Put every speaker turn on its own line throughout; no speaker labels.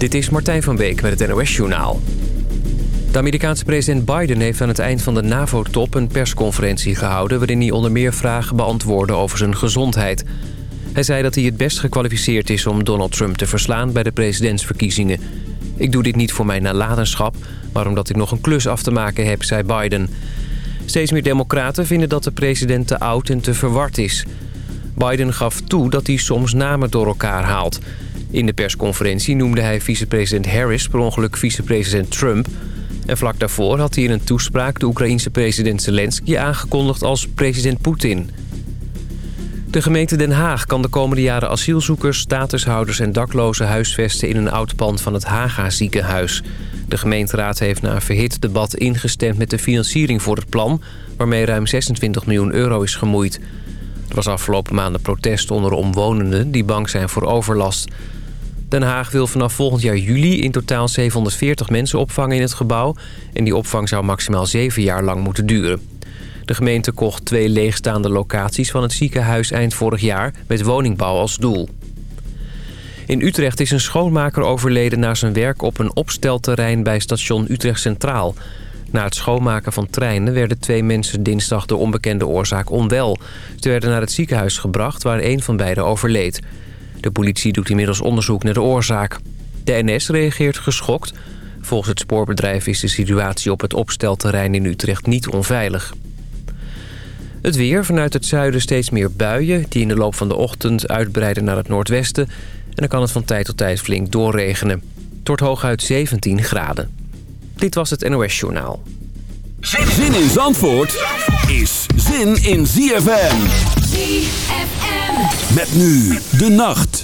Dit is Martijn van Beek met het NOS-journaal. De Amerikaanse president Biden heeft aan het eind van de NAVO-top een persconferentie gehouden... waarin hij onder meer vragen beantwoordde over zijn gezondheid. Hij zei dat hij het best gekwalificeerd is om Donald Trump te verslaan bij de presidentsverkiezingen. Ik doe dit niet voor mijn nalatenschap, maar omdat ik nog een klus af te maken heb, zei Biden. Steeds meer democraten vinden dat de president te oud en te verward is. Biden gaf toe dat hij soms namen door elkaar haalt... In de persconferentie noemde hij vicepresident Harris per ongeluk vicepresident Trump. En vlak daarvoor had hij in een toespraak de Oekraïense president Zelensky aangekondigd als president Poetin. De gemeente Den Haag kan de komende jaren asielzoekers, statushouders en daklozen huisvesten in een oud pand van het Haga ziekenhuis. De gemeenteraad heeft na een verhit debat ingestemd met de financiering voor het plan, waarmee ruim 26 miljoen euro is gemoeid. Er was afgelopen maanden protest onder omwonenden die bang zijn voor overlast. Den Haag wil vanaf volgend jaar juli in totaal 740 mensen opvangen in het gebouw... en die opvang zou maximaal zeven jaar lang moeten duren. De gemeente kocht twee leegstaande locaties van het ziekenhuis eind vorig jaar... met woningbouw als doel. In Utrecht is een schoonmaker overleden na zijn werk op een opstelterrein bij station Utrecht Centraal. Na het schoonmaken van treinen werden twee mensen dinsdag door onbekende oorzaak onwel. Ze werden naar het ziekenhuis gebracht waar een van beiden overleed. De politie doet inmiddels onderzoek naar de oorzaak. De NS reageert geschokt. Volgens het spoorbedrijf is de situatie op het opstelterrein in Utrecht niet onveilig. Het weer, vanuit het zuiden steeds meer buien... die in de loop van de ochtend uitbreiden naar het noordwesten... en dan kan het van tijd tot tijd flink doorregenen. Wordt hooguit 17 graden. Dit was het NOS Journaal.
Zin in Zandvoort is zin in ZFM. Met nu de nacht.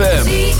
A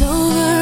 in love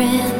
with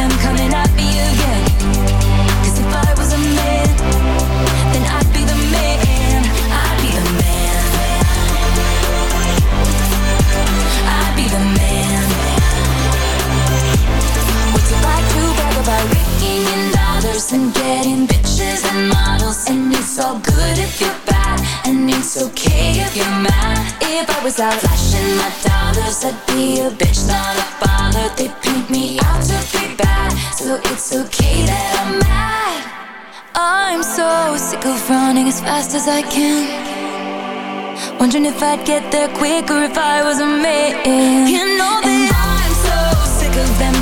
them coming at me again. Cause if I was a man, then I'd be the man. I'd be the man. I'd be the man. Would you like to brag about making dollars and getting bitches and models. And it's all good if you're bad, and it's okay if you're mad. If I was out flashing my dollars, I'd be a bitch, not a They paint me out to be bad, so it's okay that I'm mad. I'm so sick of running as fast as I can. Wondering if I'd get there quicker if I was a man. You know that I'm so sick of them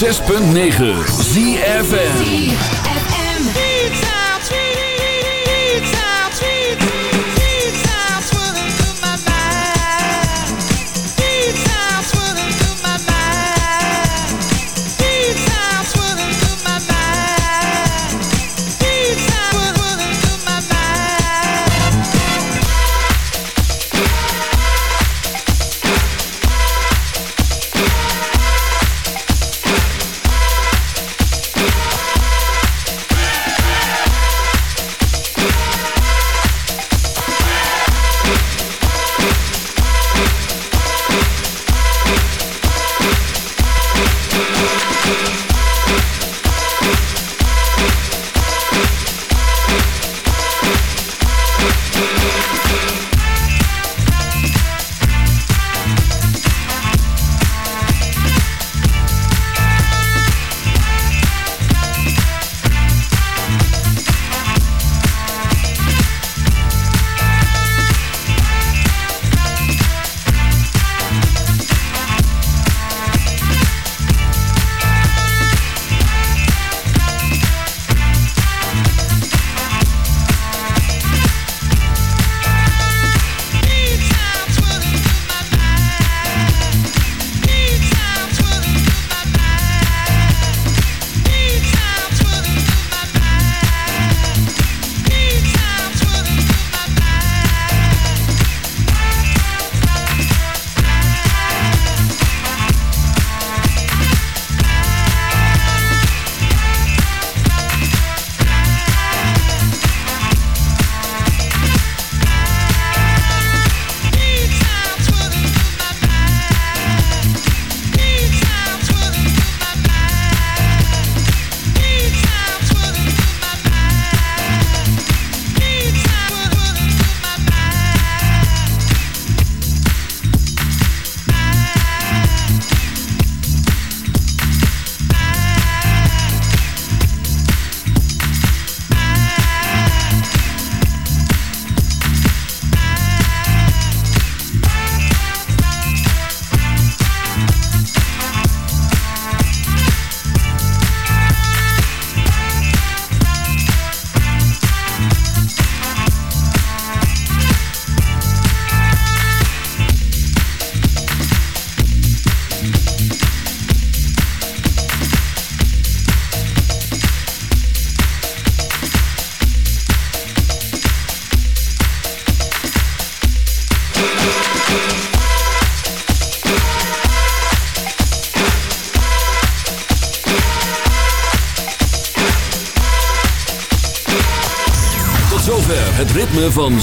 106.9 ZFN